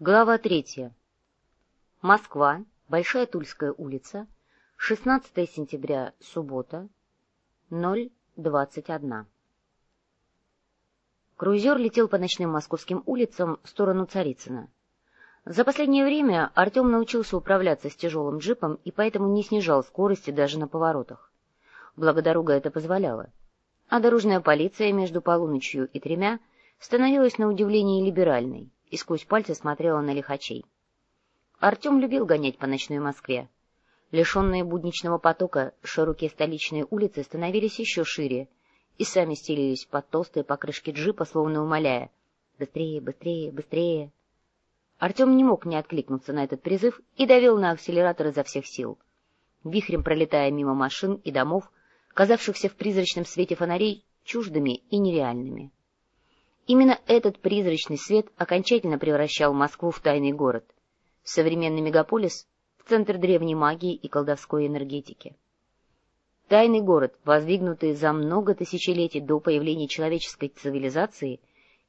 Глава третья. Москва, Большая Тульская улица, 16 сентября, суббота, 0.21. Круизер летел по ночным московским улицам в сторону Царицына. За последнее время Артем научился управляться с тяжелым джипом и поэтому не снижал скорости даже на поворотах. Благо дорога это позволяла. А дорожная полиция между полуночью и тремя становилась на удивление либеральной и сквозь пальцы смотрела на лихачей. Артем любил гонять по ночной Москве. Лишенные будничного потока, широкие столичные улицы становились еще шире и сами стелились под толстые покрышки джипа, словно умоляя «Быстрее, быстрее, быстрее!». Артем не мог не откликнуться на этот призыв и давил на акселератор изо всех сил. Вихрем пролетая мимо машин и домов, казавшихся в призрачном свете фонарей чуждыми и нереальными. Именно этот призрачный свет окончательно превращал Москву в тайный город, в современный мегаполис, в центр древней магии и колдовской энергетики. Тайный город, воздвигнутый за много тысячелетий до появления человеческой цивилизации,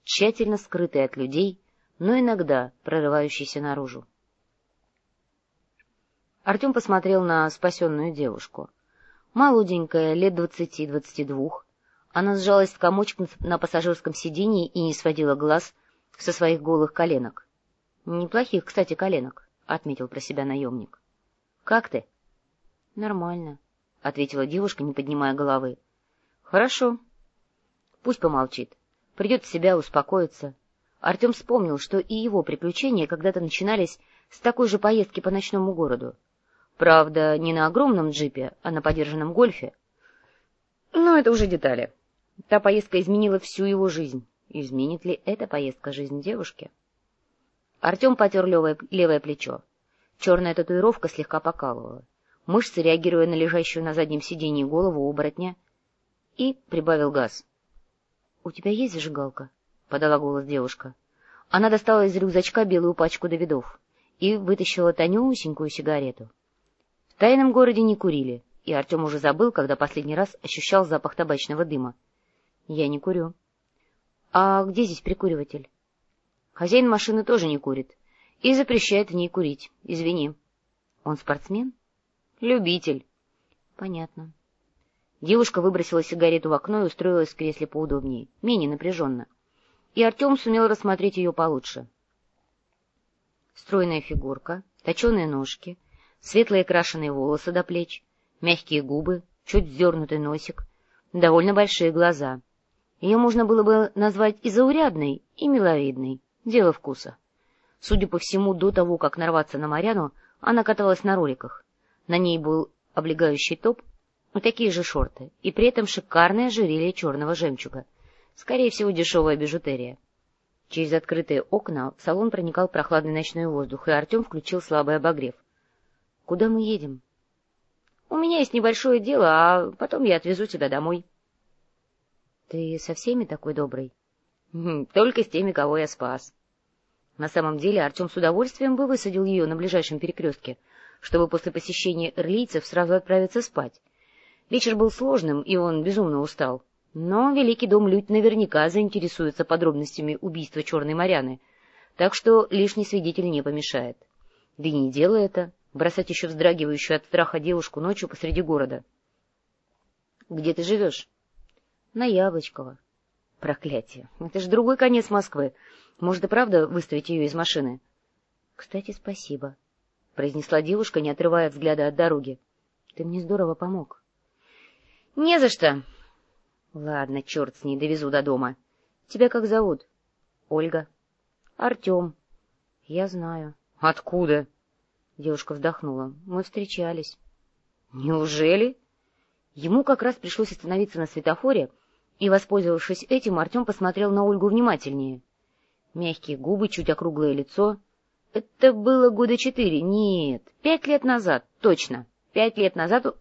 тщательно скрытый от людей, но иногда прорывающийся наружу. Артем посмотрел на спасенную девушку. Молоденькая, лет двадцати-двадцати двух, она сжалась в комочек на пассажирском сиденье и не сводила глаз со своих голых коленок. — Неплохих, кстати, коленок, — отметил про себя наемник. — Как ты? — Нормально, — ответила девушка, не поднимая головы. — Хорошо. Пусть помолчит. Придет в себя, успокоится. Артем вспомнил, что и его приключения когда-то начинались с такой же поездки по ночному городу. Правда, не на огромном джипе, а на подержанном гольфе. Но это уже детали. Та поездка изменила всю его жизнь. Изменит ли эта поездка жизнь девушки? Артем потер левое, левое плечо. Черная татуировка слегка покалывала. Мышцы, реагируя на лежащую на заднем сиденье голову оборотня, и прибавил газ. — У тебя есть зажигалка? — подала голос девушка. Она достала из рюкзачка белую пачку Давидов и вытащила тонюсенькую сигарету. В тайном городе не курили, и Артем уже забыл, когда последний раз ощущал запах табачного дыма. — Я не курю. — А где здесь прикуриватель? — Хозяин машины тоже не курит и запрещает в ней курить. Извини. — Он спортсмен? — Любитель. — Понятно. Девушка выбросила сигарету в окно и устроилась в кресле поудобнее, менее напряженно. И Артем сумел рассмотреть ее получше. Стройная фигурка, точеные ножки, светлые крашеные волосы до плеч, мягкие губы, чуть вздернутый носик, довольно большие глаза — ее можно было бы назвать и заурядной, и миловидной. Дело вкуса. Судя по всему, до того, как нарваться на Маряну, она каталась на роликах. На ней был облегающий топ и такие же шорты, и при этом шикарное ожерелье черного жемчуга. Скорее всего, дешевая бижутерия. Через открытые окна в салон проникал прохладный ночной воздух, и Артем включил слабый обогрев. — Куда мы едем? — У меня есть небольшое дело, а потом я отвезу тебя домой. —— Ты со всеми такой добрый? — Только с теми, кого я спас. На самом деле Артем с удовольствием бы высадил ее на ближайшем перекрестке, чтобы после посещения эрлийцев сразу отправиться спать. Вечер был сложным, и он безумно устал. Но Великий дом Людь наверняка заинтересуется подробностями убийства Черной Моряны, так что лишний свидетель не помешает. Да и не дело это, бросать еще вздрагивающую от страха девушку ночью посреди города. — Где ты живешь? На Яблочково. Проклятие. Это же другой конец Москвы. Может и правда выставить ее из машины? — Кстати, спасибо, — произнесла девушка, не отрывая взгляда от дороги. — Ты мне здорово помог. — Не за что. — Ладно, черт с ней, довезу до дома. Тебя как зовут? — Ольга. — Артем. — Я знаю. — Откуда? Девушка вздохнула. — Мы встречались. — Неужели? Ему как раз пришлось остановиться на светофоре, — и, воспользовавшись этим, Артем посмотрел на Ольгу внимательнее. Мягкие губы, чуть округлое лицо. Это было года четыре, нет, пять лет назад, точно. Пять лет назад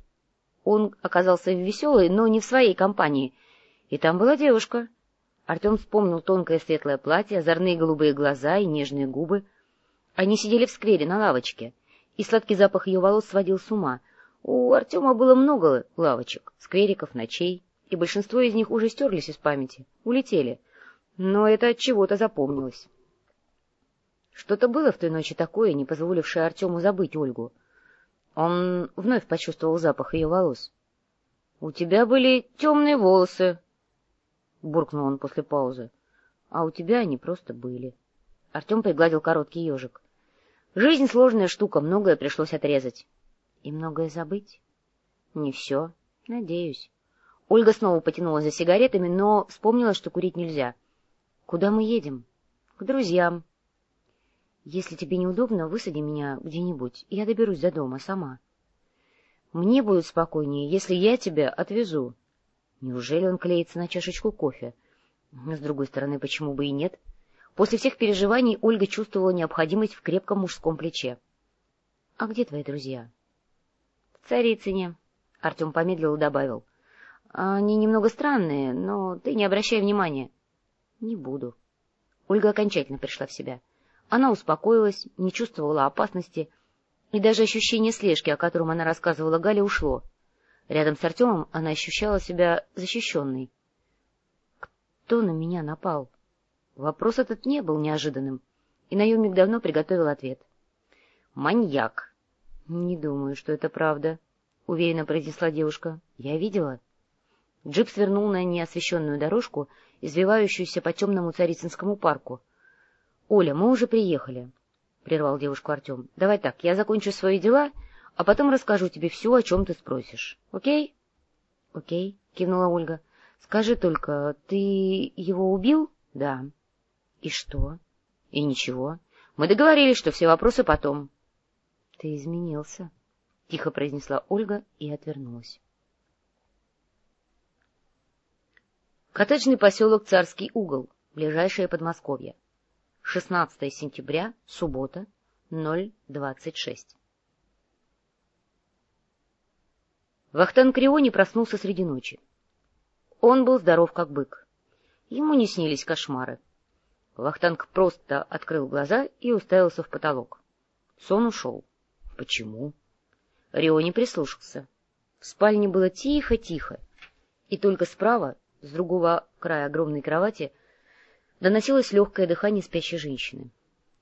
он оказался в веселой, но не в своей компании. И там была девушка. Артем вспомнил тонкое светлое платье, озорные голубые глаза и нежные губы. Они сидели в сквере на лавочке, и сладкий запах ее волос сводил с ума. У Артема было много лавочек, сквериков, ночей и большинство из них уже стерлись из памяти, улетели, но это от чего-то запомнилось. Что-то было в той ночи такое, не позволившее Артему забыть Ольгу. Он вновь почувствовал запах ее волос. — У тебя были темные волосы, — буркнул он после паузы. — А у тебя они просто были. Артем пригладил короткий ежик. — Жизнь сложная штука, многое пришлось отрезать. — И многое забыть? — Не все. Надеюсь. Ольга снова потянулась за сигаретами, но вспомнила, что курить нельзя. — Куда мы едем? — К друзьям. — Если тебе неудобно, высади меня где-нибудь, я доберусь до дома сама. — Мне будет спокойнее, если я тебя отвезу. Неужели он клеится на чашечку кофе? С другой стороны, почему бы и нет? После всех переживаний Ольга чувствовала необходимость в крепком мужском плече. — А где твои друзья? — В Царицыне. Артем помедлил и добавил. — Они немного странные, но ты не обращай внимания. — Не буду. Ольга окончательно пришла в себя. — она успокоилась, не чувствовала опасности, и даже ощущение слежки, о котором она рассказывала Гале, ушло. Рядом с Артемом она ощущала себя защищенной. Кто на меня напал? Вопрос этот не был неожиданным, и наемник давно приготовил ответ. — Маньяк. — Не думаю, что это правда, — уверенно произнесла девушка. — Я видела. Джип свернул на неосвещенную дорожку, извивающуюся по темному Царицынскому парку —— Оля, мы уже приехали, — прервал девушку Артем. — Давай так, я закончу свои дела, а потом расскажу тебе все, о чем ты спросишь. Окей? — Окей, — кивнула Ольга. — Скажи только, ты его убил? — Да. — И что? — И ничего. Мы договорились, что все вопросы потом. — Ты изменился, — тихо произнесла Ольга и отвернулась. Коттеджный поселок Царский угол, ближайшее Подмосковье. 16 сентября, суббота, 0.26. Вахтанг Криони проснулся среди ночи. Он был здоров, как бык. Ему не снились кошмары. Вахтанг просто открыл глаза и уставился в потолок. Сон ушел. Почему? Риони прислушался. В спальне было тихо-тихо, и только справа, с другого края огромной кровати, — доносилось легкое дыхание спящей женщины.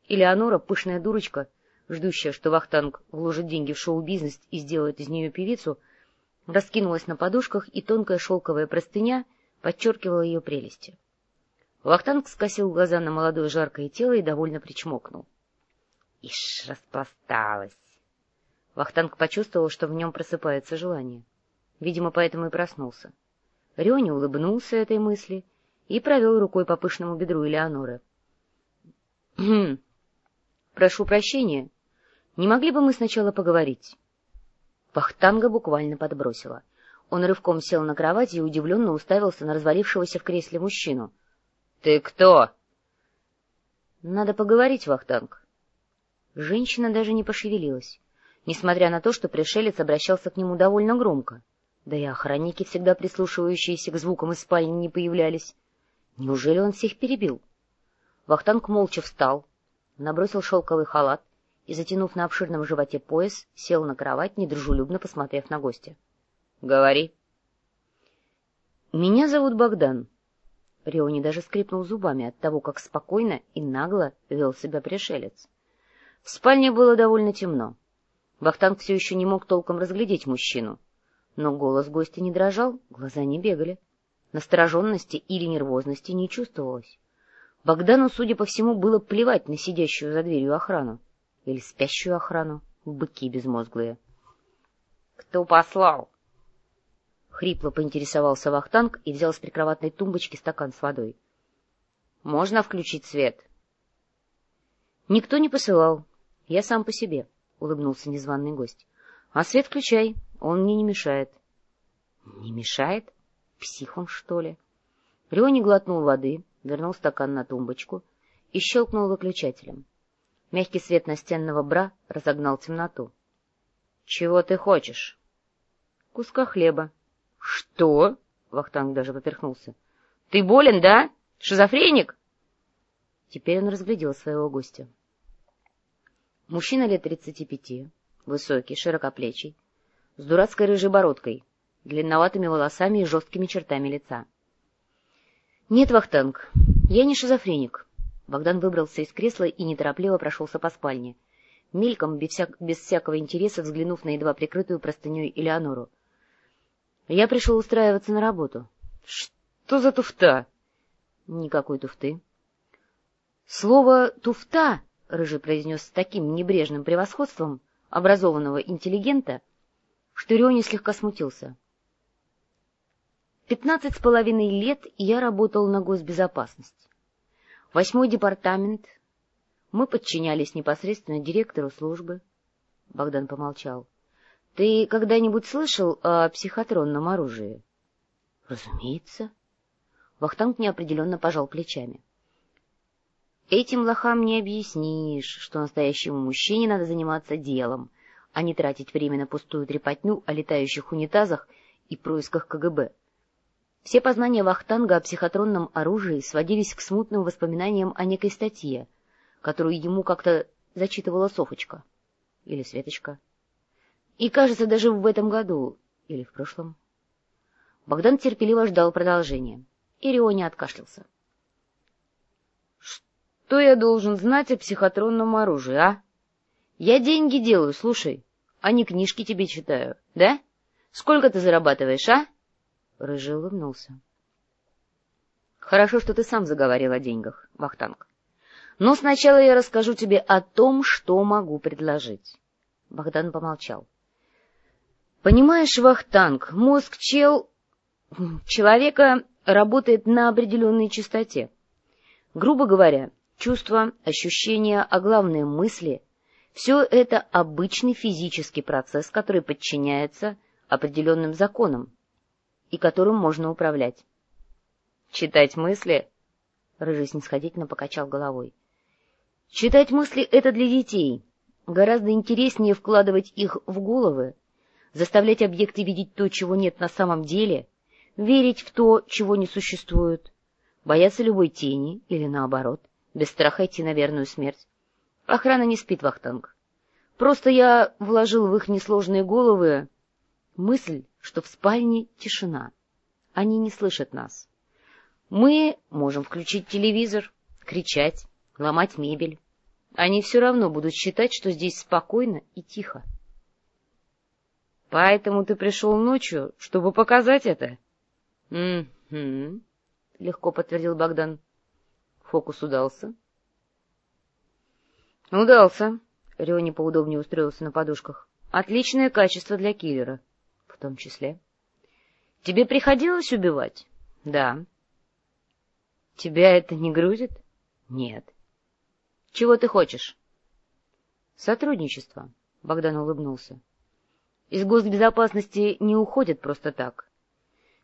Элеонора, пышная дурочка, ждущая, что Вахтанг вложит деньги в шоу-бизнес и сделает из нее певицу, раскинулась на подушках, и тонкая шелковая простыня подчеркивала ее прелести. Вахтанг скосил глаза на молодое жаркое тело и довольно причмокнул. Ишь, распласталась. Вахтанг почувствовал, что в нем просыпается желание. Видимо, поэтому и проснулся. Рёня улыбнулся этой мысли и провел рукой по пышному бедру Элеоноры. «Хм, — Прошу прощения, не могли бы мы сначала поговорить? Пахтанга буквально подбросила. Он рывком сел на кровати и удивленно уставился на развалившегося в кресле мужчину. — Ты кто? — Надо поговорить, Вахтанг. Женщина даже не пошевелилась, несмотря на то, что пришелец обращался к нему довольно громко. Да и охранники, всегда прислушивающиеся к звукам из спальни, не появлялись. Неужели он всех перебил? Вахтанг молча встал, набросил шелковый халат и, затянув на обширном животе пояс, сел на кровать, недружелюбно посмотрев на гостя. — Говори. — Меня зовут Богдан. Риони даже скрипнул зубами от того, как спокойно и нагло вел себя пришелец. В спальне было довольно темно. Вахтанг все еще не мог толком разглядеть мужчину. Но голос гостя не дрожал, глаза не бегали. — Настороженности или нервозности не чувствовалось. Богдану, судя по всему, было плевать на сидящую за дверью охрану. Или спящую охрану, быки безмозглые. — Кто послал? Хрипло поинтересовался Вахтанг и взял с прикроватной тумбочки стакан с водой. — Можно включить свет? — Никто не посылал. Я сам по себе, — улыбнулся незваный гость. — А свет включай, он мне не мешает. — Не мешает? — Псих он, что ли? Риони глотнул воды, вернул стакан на тумбочку и щелкнул выключателем. Мягкий свет настенного бра разогнал темноту. — Чего ты хочешь? — Куска хлеба. — Что? — Вахтанг даже поперхнулся. — Ты болен, да? Шизофреник? Теперь он разглядел своего гостя. Мужчина лет тридцати пяти, высокий, широкоплечий, с дурацкой рыжей бородкой, длинноватыми волосами и жесткими чертами лица. — Нет, Вахтанг, я не шизофреник. Богдан выбрался из кресла и неторопливо прошелся по спальне, мельком, без, вся... без всякого интереса, взглянув на едва прикрытую простыней Элеонору. — Я пришел устраиваться на работу. — Что за туфта? — Никакой туфты. — Слово «туфта», — Рыжий произнес с таким небрежным превосходством образованного интеллигента, что Риони слегка смутился. Пятнадцать с половиной лет я работал на госбезопасность. Восьмой департамент. Мы подчинялись непосредственно директору службы. Богдан помолчал. — Ты когда-нибудь слышал о психотронном оружии? — Разумеется. Вахтанг неопределенно пожал плечами. — Этим лохам не объяснишь, что настоящему мужчине надо заниматься делом, а не тратить время на пустую трепотню о летающих унитазах и происках КГБ. Все познания Вахтанга о психотронном оружии сводились к смутным воспоминаниям о некой статье, которую ему как-то зачитывала Софочка. Или Светочка. И, кажется, даже в этом году, или в прошлом. Богдан терпеливо ждал продолжения. Ирионе откашлялся. — Что я должен знать о психотронном оружии, а? Я деньги делаю, слушай, а не книжки тебе читаю, да? Сколько ты зарабатываешь, а? — Рыжий улыбнулся. — Хорошо, что ты сам заговорил о деньгах, Вахтанг. Но сначала я расскажу тебе о том, что могу предложить. Богдан помолчал. — Понимаешь, Вахтанг, мозг чел... человека работает на определенной частоте. Грубо говоря, чувства, ощущения, а главное мысли — все это обычный физический процесс, который подчиняется определенным законам, и которым можно управлять. — Читать мысли? — Рыжий снисходительно покачал головой. — Читать мысли — это для детей. Гораздо интереснее вкладывать их в головы, заставлять объекты видеть то, чего нет на самом деле, верить в то, чего не существует, бояться любой тени или, наоборот, без страха идти на верную смерть. Охрана не спит, Вахтанг. Просто я вложил в их несложные головы мысль, что в спальне тишина. Они не слышат нас. Мы можем включить телевизор, кричать, ломать мебель. Они все равно будут считать, что здесь спокойно и тихо. — Поэтому ты пришел ночью, чтобы показать это? — Угу, — легко подтвердил Богдан. Фокус удался. — Удался. Риони поудобнее устроился на подушках. — Отличное качество для киллера. — том числе. — Тебе приходилось убивать? — Да. — Тебя это не грузит? — Нет. — Чего ты хочешь? — Сотрудничество, — Богдан улыбнулся. — Из госбезопасности не уходят просто так.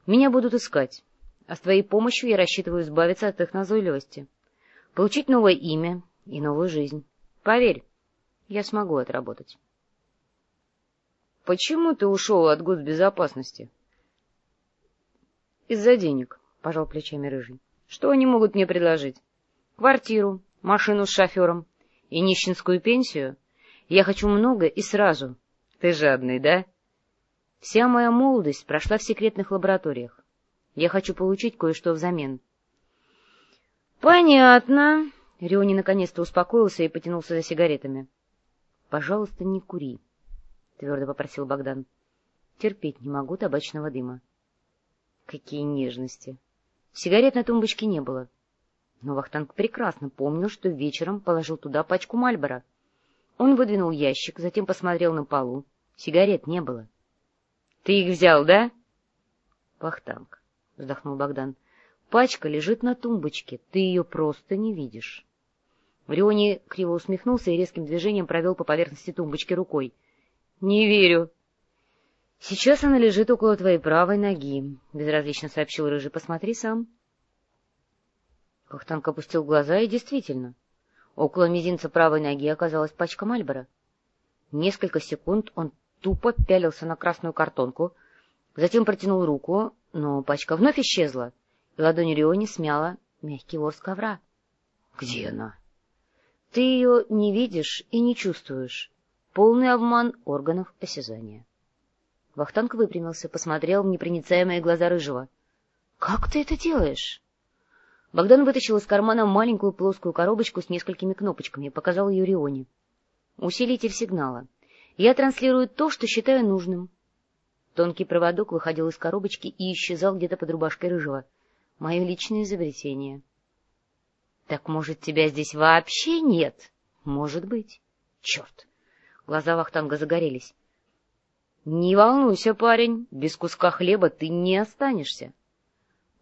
Меня будут искать, а с твоей помощью я рассчитываю избавиться от их назойливости, получить новое имя и новую жизнь. Поверь, я смогу отработать. Почему ты ушел от госбезопасности? — Из-за денег, — пожал плечами Рыжий. — Что они могут мне предложить? Квартиру, машину с шофером и нищенскую пенсию? Я хочу много и сразу. Ты жадный, да? Вся моя молодость прошла в секретных лабораториях. Я хочу получить кое-что взамен. — Понятно. Риони наконец-то успокоился и потянулся за сигаретами. — Пожалуйста, не кури. —— твердо попросил Богдан. — Терпеть не могу табачного дыма. Какие нежности! Сигарет на тумбочке не было. Но Вахтанг прекрасно помнил, что вечером положил туда пачку Мальбора. Он выдвинул ящик, затем посмотрел на полу. Сигарет не было. — Ты их взял, да? — Вахтанг, — вздохнул Богдан, — пачка лежит на тумбочке, ты ее просто не видишь. Риони криво усмехнулся и резким движением провел по поверхности тумбочки рукой —— Не верю. — Сейчас она лежит около твоей правой ноги, — безразлично сообщил Рыжий. — Посмотри сам. Кахтанг опустил глаза, и действительно, около мизинца правой ноги оказалась пачка Мальбора. Несколько секунд он тупо пялился на красную картонку, затем протянул руку, но пачка вновь исчезла, ладонь Риони смяла мягкий ворс ковра. — Где она? — Ты ее не видишь и не чувствуешь. Полный обман органов осязания. Вахтанг выпрямился, посмотрел в непроницаемые глаза Рыжего. — Как ты это делаешь? Богдан вытащил из кармана маленькую плоскую коробочку с несколькими кнопочками и показал ее Рионе. Усилитель сигнала. Я транслирую то, что считаю нужным. Тонкий проводок выходил из коробочки и исчезал где-то под рубашкой рыжего. Мое личное изобретение. — Так, может, тебя здесь вообще нет? — Может быть. Черт! Глаза Вахтанга загорелись. — Не волнуйся, парень, без куска хлеба ты не останешься.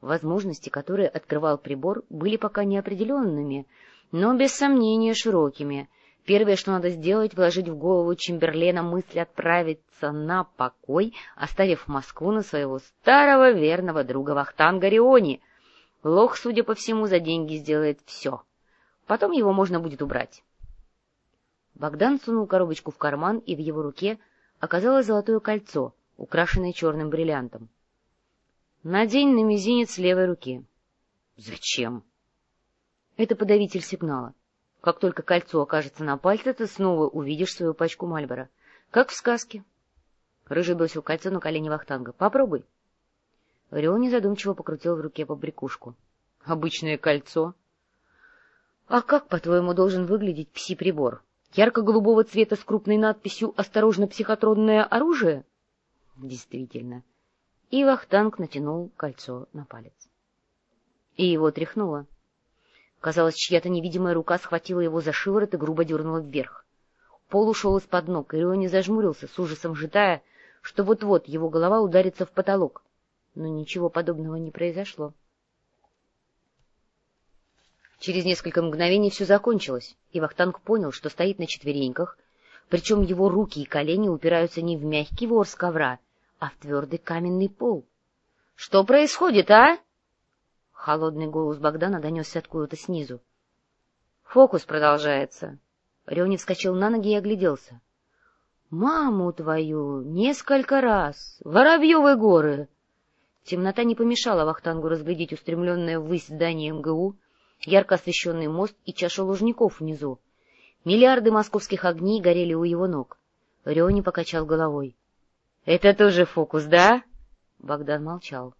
Возможности, которые открывал прибор, были пока неопределенными, но без сомнения широкими. Первое, что надо сделать, вложить в голову Чемберлена мысль отправиться на покой, оставив Москву на своего старого верного друга Вахтанга Риони. Лох, судя по всему, за деньги сделает все. Потом его можно будет убрать. Богдан сунул коробочку в карман, и в его руке оказалось золотое кольцо, украшенное черным бриллиантом. Надень на мизинец левой руки. — Зачем? — Это подавитель сигнала. Как только кольцо окажется на пальце, ты снова увидишь свою пачку Мальбора. Как в сказке. Рыжий бросил кольцо на колени Вахтанга. — Попробуй. Орион незадумчиво покрутил в руке побрякушку. — Обычное кольцо. — А как, по-твоему, должен выглядеть пси-прибор? Ярко-голубого цвета с крупной надписью «Осторожно, психотронное оружие»? — Действительно. — и Вахтанг натянул кольцо на палец. И его тряхнуло. Казалось, чья-то невидимая рука схватила его за шиворот и грубо дернула вверх. Пол ушел из-под ног, и Риони зажмурился, с ужасом житая, что вот-вот его голова ударится в потолок. Но ничего подобного не произошло. Через несколько мгновений все закончилось, и Вахтанг понял, что стоит на четвереньках, причем его руки и колени упираются не в мягкий ворс ковра, а в твердый каменный пол. — Что происходит, а? Холодный голос Богдана донесся откуда-то снизу. — Фокус продолжается. Рёни вскочил на ноги и огляделся. — Маму твою! Несколько раз! Воробьевы горы! Темнота не помешала Вахтангу разглядеть устремленное ввысь здание МГУ, ярко освещенный мост и чашу лужников внизу. Миллиарды московских огней горели у его ног. Рёни покачал головой. Это тоже фокус, да? Богдан молчал.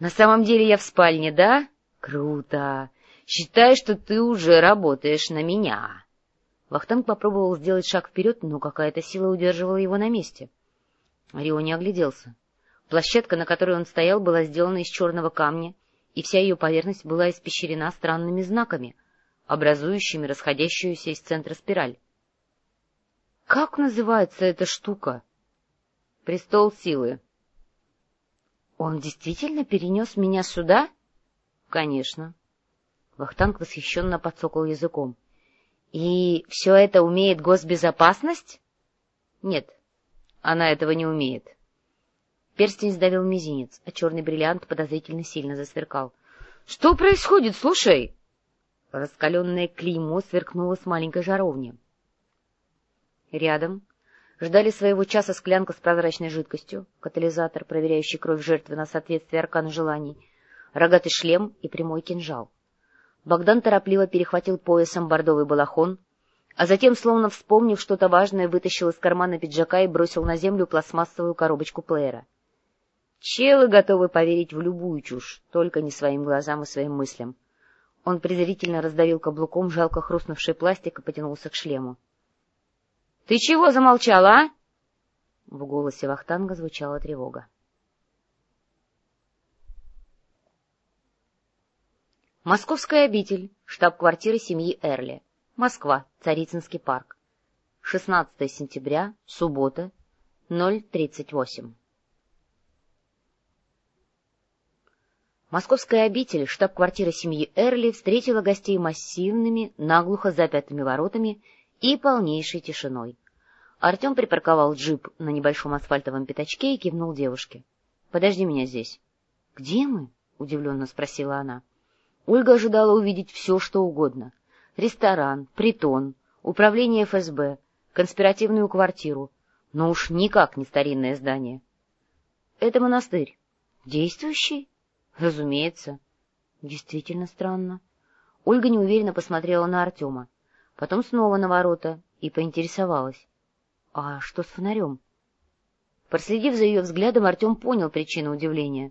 На самом деле я в спальне, да? Круто. Считай, что ты уже работаешь на меня. Вахтанг попробовал сделать шаг вперед, но какая-то сила удерживала его на месте. Рио не огляделся. Площадка, на которой он стоял, была сделана из черного камня, и вся ее поверхность была испещрена странными знаками, образующими расходящуюся из центра спираль. — Как называется эта штука? Престол силы. Он действительно перенес меня сюда? Конечно. Вахтанг восхищенно подсокал языком. И все это умеет госбезопасность? Нет, она этого не умеет. Перстень сдавил мизинец, а черный бриллиант подозрительно сильно засверкал. — Что происходит? Слушай! Раскаленное клеймо сверкнуло с маленькой жаровни. Рядом, Ждали своего часа склянка с прозрачной жидкостью, катализатор, проверяющий кровь жертвы на соответствие аркану желаний, рогатый шлем и прямой кинжал. Богдан торопливо перехватил поясом бордовый балахон, а затем, словно вспомнив что-то важное, вытащил из кармана пиджака и бросил на землю пластмассовую коробочку плеера. Челы готовы поверить в любую чушь, только не своим глазам и своим мыслям. Он презрительно раздавил каблуком жалко хрустнувший пластик и потянулся к шлему. Ты чего замолчала, а? В голосе Вахтанга звучала тревога. Московская обитель, штаб-квартира семьи Эрли. Москва, Царицынский парк. 16 сентября, суббота, 0.38. Московская обитель, штаб-квартира семьи Эрли, встретила гостей массивными, наглухо запятыми воротами и полнейшей тишиной. Артем припарковал джип на небольшом асфальтовом пятачке и кивнул девушке. — Подожди меня здесь. — Где мы? — удивленно спросила она. Ольга ожидала увидеть все, что угодно. Ресторан, притон, управление ФСБ, конспиративную квартиру, но уж никак не старинное здание. — Это монастырь. — Действующий? — Разумеется. — Действительно странно. Ольга неуверенно посмотрела на Артема, потом снова на ворота и поинтересовалась. — А что с фонарем? Проследив за ее взглядом, Артем понял причину удивления.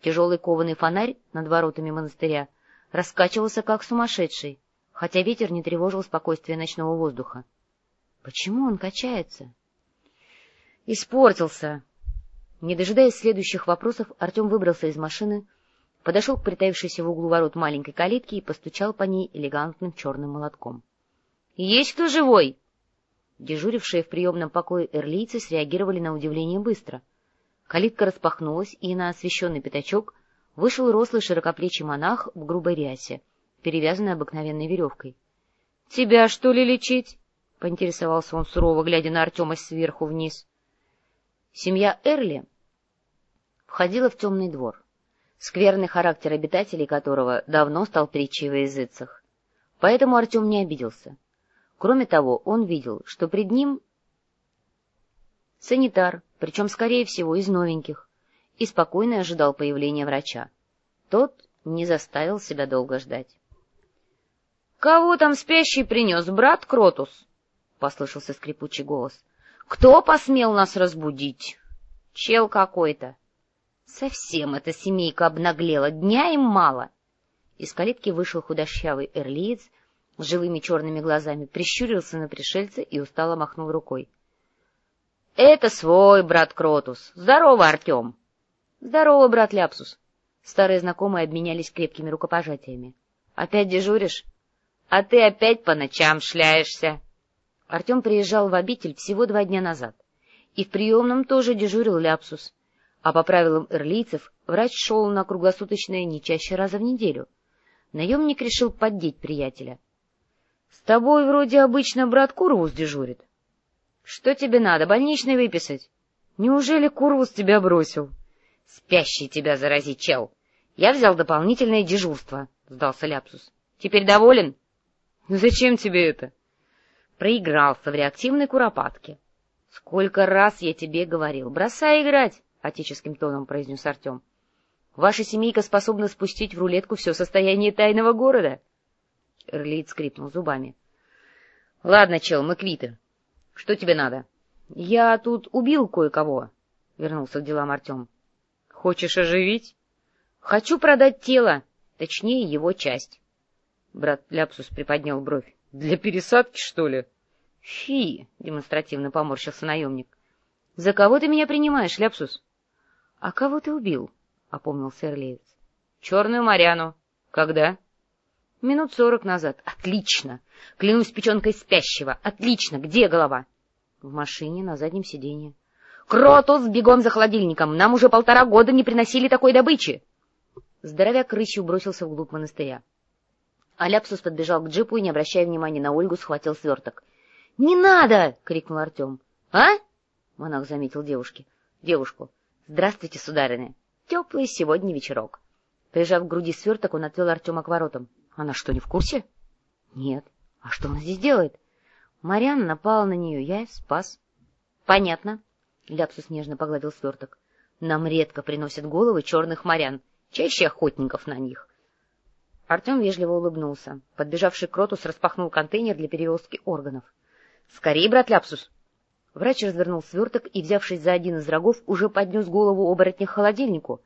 Тяжелый кованый фонарь над воротами монастыря раскачивался как сумасшедший, хотя ветер не тревожил спокойствие ночного воздуха. Почему он качается? Испортился. Не дожидаясь следующих вопросов, Артем выбрался из машины, подошел к притаившейся в углу ворот маленькой калитке и постучал по ней элегантным черным молотком. — Есть кто живой? Дежурившие в приемном покое эрлийцы среагировали на удивление быстро. Калитка распахнулась, и на освещенный пятачок вышел рослый широкоплечий монах в грубой рясе, перевязанной обыкновенной веревкой. — Тебя, что ли, лечить? — поинтересовался он сурово, глядя на Артема сверху вниз. Семья Эрли входила в темный двор скверный характер обитателей которого давно стал притчей во языцах. Поэтому Артем не обиделся. Кроме того, он видел, что пред ним санитар, причем, скорее всего, из новеньких, и спокойно ожидал появления врача. Тот не заставил себя долго ждать. — Кого там спящий принес, брат Кротус? — послышался скрипучий голос. — Кто посмел нас разбудить? — Чел какой-то. Совсем эта семейка обнаглела, дня им мало. Из калитки вышел худощавый эрлиец с живыми черными глазами, прищурился на пришельца и устало махнул рукой. — Это свой, брат Кротус. Здорово, Артем. — Здорово, брат Ляпсус. Старые знакомые обменялись крепкими рукопожатиями. — Опять дежуришь? — А ты опять по ночам шляешься. Артем приезжал в обитель всего два дня назад. И в приемном тоже дежурил Ляпсус а по правилам эрлийцев врач шел на круглосуточное не чаще раза в неделю. Наемник решил поддеть приятеля. — С тобой вроде обычно брат Курвус дежурит. — Что тебе надо, больничный выписать? — Неужели Курвус тебя бросил? — Спящий тебя заразить, чел. Я взял дополнительное дежурство, — сдался Ляпсус. — Теперь доволен? — Зачем тебе это? — Проигрался в реактивной куропатке. — Сколько раз я тебе говорил, бросай играть. — отеческим тоном произнес Артем. — Ваша семейка способна спустить в рулетку все состояние тайного города? Эрлиит скрипнул зубами. — Ладно, чел, мы квиты. Что тебе надо? — Я тут убил кое-кого, — вернулся к делам Артем. — Хочешь оживить? — Хочу продать тело, точнее, его часть. Брат Ляпсус приподнял бровь. — Для пересадки, что ли? — Фи! — демонстративно поморщился наемник. — За кого ты меня принимаешь, Ляпсус? —— А кого ты убил? — опомнился Эрлеец. — Черную Моряну. — Когда? — Минут сорок назад. — Отлично! Клянусь печенкой спящего. Отлично! Где голова? — В машине, на заднем сиденье. — Кротус, бегом за холодильником! Нам уже полтора года не приносили такой добычи! Здоровяк рысью бросился вглубь монастыря. А Ляпсус подбежал к джипу и, не обращая внимания на Ольгу, схватил сверток. — Не надо! — крикнул Артем. — А? — монах заметил девушке. — Девушку. — Здравствуйте, сударыня. Теплый сегодня вечерок. Прижав к груди сверток, он отвел Артема к воротам. — Она что, не в курсе? — Нет. А что она здесь делает? Моряна напала на нее, я спас. — Понятно. Ляпсус нежно погладил сверток. — Нам редко приносят головы черных морян, чаще охотников на них. Артем вежливо улыбнулся. Подбежавший Кротус распахнул контейнер для перевозки органов. — Скорее, брат Ляпсус! Врач развернул сверток и, взявшись за один из рогов, уже поднес голову оборотня к холодильнику,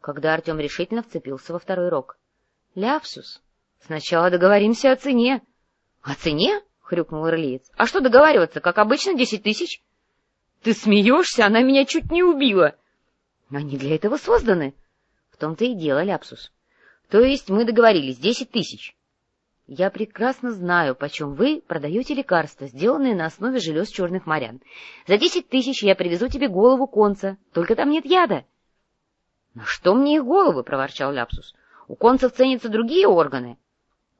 когда Артем решительно вцепился во второй рог. — Ляпсус, сначала договоримся о цене. — О цене? — хрюкнул Ирлиец. — А что договариваться, как обычно, десять тысяч? — Ты смеешься? Она меня чуть не убила. — Они для этого созданы. — В том-то и дело, Ляпсус. То есть мы договорились, десять тысяч. Я прекрасно знаю, почем вы продаете лекарства, сделанные на основе желез черных морян. За десять тысяч я привезу тебе голову конца, только там нет яда. — На что мне их головы? — проворчал Ляпсус. — У концев ценятся другие органы.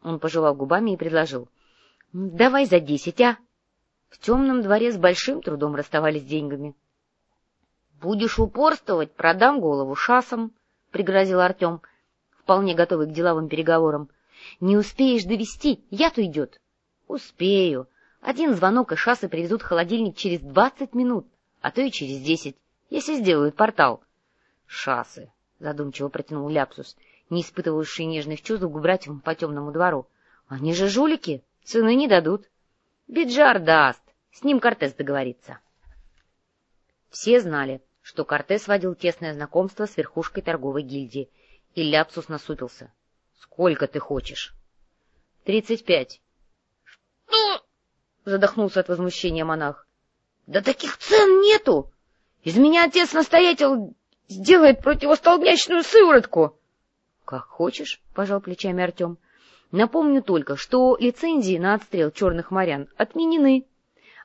Он пожевал губами и предложил. — Давай за десять, а? В темном дворе с большим трудом расставались деньгами. — Будешь упорствовать, продам голову шасом, — пригрозил Артем, вполне готовый к деловым переговорам. — не успеешь довести, яд уйдет. Успею. Один звонок и шассы привезут холодильник через двадцать минут, а то и через десять, если сделают портал. Шассы, задумчиво протянул Ляпсус, не испытывавший нежных чувств к братьям по темному двору. Они же жулики, цены не дадут. Биджар даст, с ним Кортес договорится. Все знали, что Кортес водил тесное знакомство с верхушкой торговой гильдии, и Ляпсус насупился. — Сколько ты хочешь? — Тридцать пять. — Что? — задохнулся от возмущения монах. — Да таких цен нету! Из меня отец-настоятель сделает противостолбнячную сыворотку! — Как хочешь, — пожал плечами Артем. — Напомню только, что лицензии на отстрел черных морян отменены,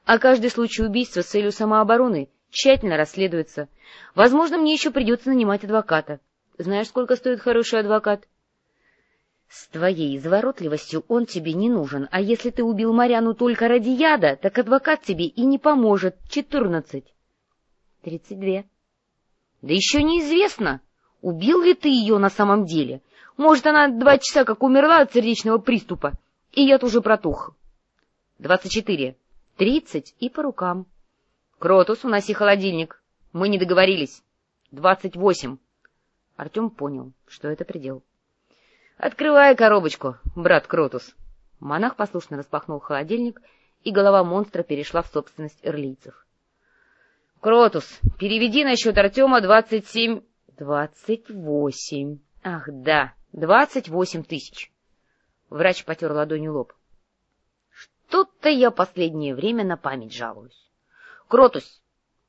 а каждый случай убийства с целью самообороны тщательно расследуется. Возможно, мне еще придется нанимать адвоката. Знаешь, сколько стоит хороший адвокат? С твоей изворотливостью он тебе не нужен, а если ты убил Маряну только ради яда, так адвокат тебе и не поможет. Четырнадцать. Тридцать две. Да еще неизвестно, убил ли ты ее на самом деле. Может, она два часа как умерла от сердечного приступа, и яд уже протух. Двадцать четыре. Тридцать и по рукам. Кротус, уноси холодильник. Мы не договорились. Двадцать восемь. Артем понял, что это предел. — Открывай коробочку, брат Кротус. Монах послушно распахнул холодильник, и голова монстра перешла в собственность эрлийцев. — Кротус, переведи на счет Артема двадцать семь... — Двадцать восемь. Ах, да, двадцать восемь тысяч. Врач потер ладонью лоб. — Что-то я последнее время на память жалуюсь. Кротус,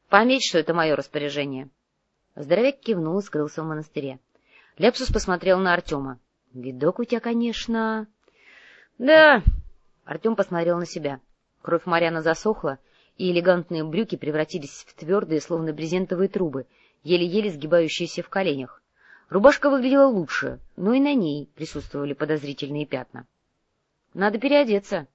пометь, что это мое распоряжение. Здоровяк кивнул и скрылся в монастыре. Ляпсус посмотрел на Артема. — Видок у тебя, конечно... — Да. Артем посмотрел на себя. Кровь моряны засохла, и элегантные брюки превратились в твердые, словно брезентовые трубы, еле-еле сгибающиеся в коленях. Рубашка выглядела лучше, но и на ней присутствовали подозрительные пятна. — Надо переодеться.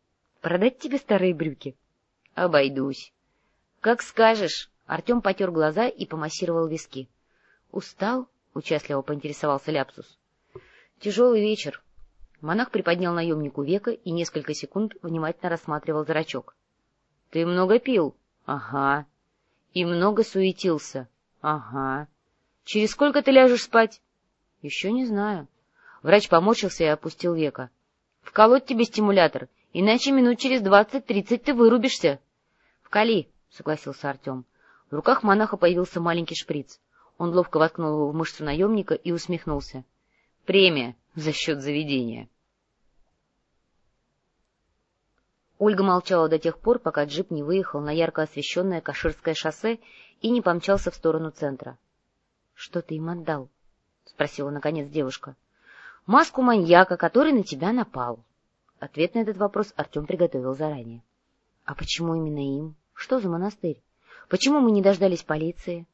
Продать тебе старые брюки? — Обойдусь. — Как скажешь. Артем потер глаза и помассировал виски. — Устал? — участливо поинтересовался Ляпсус. — Тяжелый вечер. Монах приподнял наемнику века и несколько секунд внимательно рассматривал зрачок. — Ты много пил? — Ага. — И много суетился? — Ага. — Через сколько ты ляжешь спать? — Еще не знаю. Врач поморщился и опустил века. — Вколоть тебе стимулятор, иначе минут через двадцать-тридцать ты вырубишься. — Вкали. — согласился Артем. В руках монаха появился маленький шприц. Он ловко воткнул его в мышцу наемника и усмехнулся. — Премия за счет заведения. Ольга молчала до тех пор, пока джип не выехал на ярко освещенное Каширское шоссе и не помчался в сторону центра. — Что ты им отдал? — спросила наконец девушка. — Маску маньяка, который на тебя напал. Ответ на этот вопрос Артем приготовил заранее. — А почему именно им? Что за монастырь? Почему мы не дождались полиции?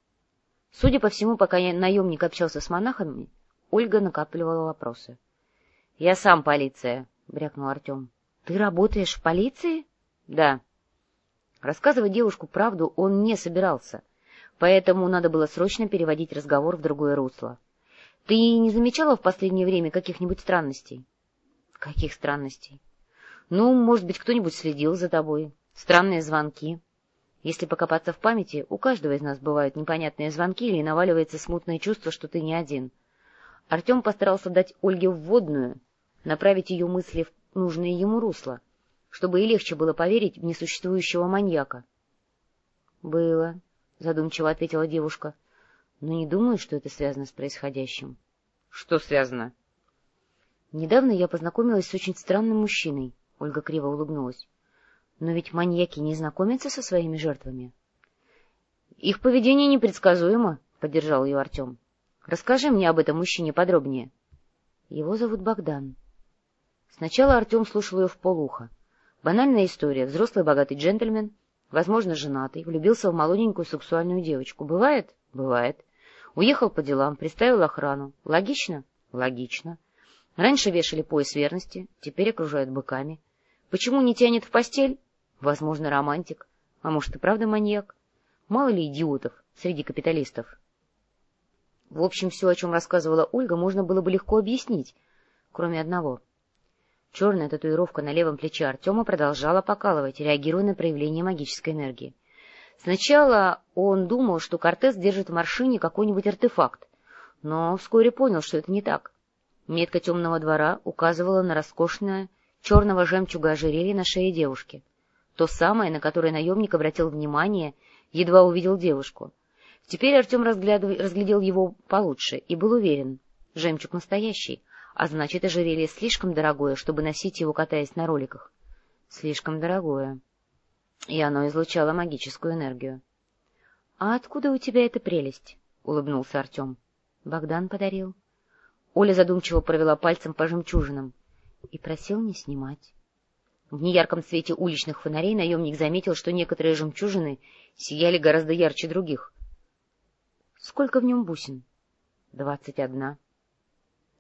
Судя по всему, пока наемник общался с монахами, Ольга накапливала вопросы. — Я сам полиция, — брякнул Артем. — Ты работаешь в полиции? — Да. Рассказывать девушку правду он не собирался, поэтому надо было срочно переводить разговор в другое русло. — Ты не замечала в последнее время каких-нибудь странностей? — Каких странностей? — Ну, может быть, кто-нибудь следил за тобой. Странные звонки. Если покопаться в памяти, у каждого из нас бывают непонятные звонки или наваливается смутное чувство, что ты не один. Артем постарался дать Ольге вводную, направить ее мысли в нужное ему русло, чтобы и легче было поверить в несуществующего маньяка. — Было, — задумчиво ответила девушка, — но не думаю, что это связано с происходящим. — Что связано? — Недавно я познакомилась с очень странным мужчиной, — Ольга криво улыбнулась. Но ведь маньяки не знакомятся со своими жертвами. — Их поведение непредсказуемо, — поддержал ее Артем. — Расскажи мне об этом мужчине подробнее. Его зовут Богдан. Сначала Артем слушал ее в полуха. Банальная история. Взрослый богатый джентльмен, возможно, женатый, влюбился в молоденькую сексуальную девочку. Бывает? Бывает. Уехал по делам, приставил охрану. Логично? Логично. Раньше вешали пояс верности, теперь окружают быками. Почему не тянет в постель? Возможно, романтик. А может, и правда маньяк? Мало ли идиотов среди капиталистов. В общем, все, о чем рассказывала Ольга, можно было бы легко объяснить, кроме одного. Черная татуировка на левом плече Артема продолжала покалывать, реагируя на проявление магической энергии. Сначала он думал, что Кортес держит в маршине какой-нибудь артефакт, но вскоре понял, что это не так. Метка темного двора указывала на роскошное черного жемчуга ожерелье на шее девушки — то самое, на которое наемник обратил внимание, едва увидел девушку. Теперь Артем разглядел его получше и был уверен. Жемчуг настоящий, а значит, ожерелье слишком дорогое, чтобы носить его, катаясь на роликах. Слишком дорогое. И оно излучало магическую энергию. — А откуда у тебя эта прелесть? — улыбнулся Артем. — Богдан подарил. Оля задумчиво провела пальцем по жемчужинам и просил не снимать. В неярком свете уличных фонарей наемник заметил, что некоторые жемчужины сияли гораздо ярче других. — Сколько в нем бусин? — Двадцать одна. —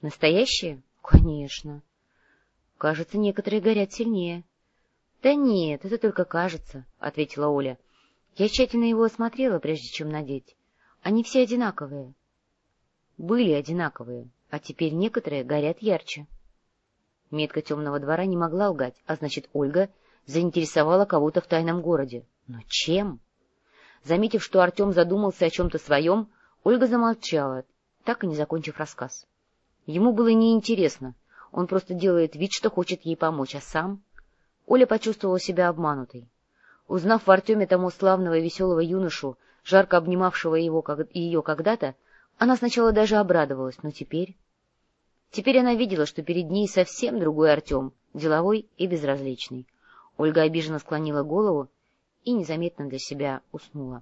Настоящие? — Конечно. — Кажется, некоторые горят сильнее. — Да нет, это только кажется, — ответила Оля. Я тщательно его осмотрела, прежде чем надеть. Они все одинаковые. Были одинаковые, а теперь некоторые горят ярче. Метка темного двора не могла лгать, а значит, Ольга заинтересовала кого-то в тайном городе. Но чем? Заметив, что Артем задумался о чем-то своем, Ольга замолчала, так и не закончив рассказ. Ему было неинтересно, он просто делает вид, что хочет ей помочь, а сам... Оля почувствовала себя обманутой. Узнав в Артеме тому славного и веселого юношу, жарко обнимавшего его, как, ее когда-то, она сначала даже обрадовалась, но теперь... Теперь она видела, что перед ней совсем другой Артем, деловой и безразличный. Ольга обиженно склонила голову и незаметно для себя уснула.